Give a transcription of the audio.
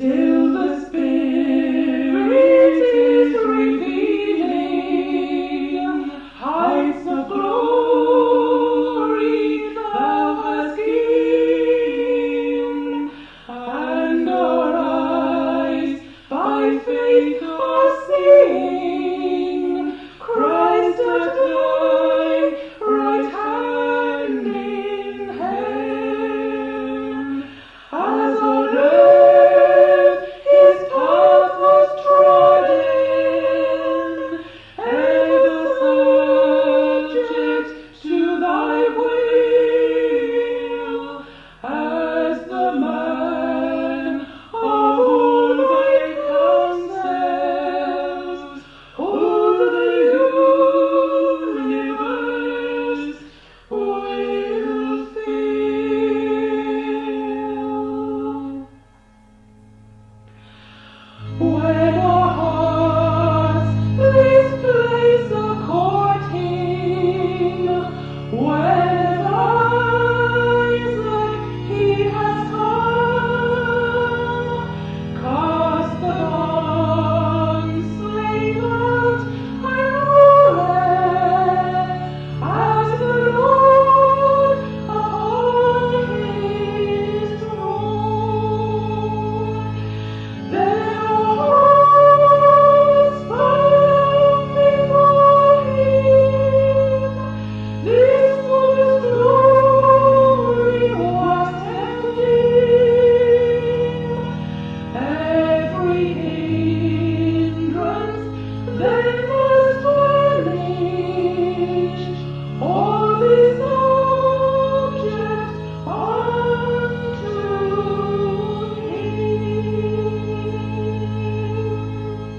جی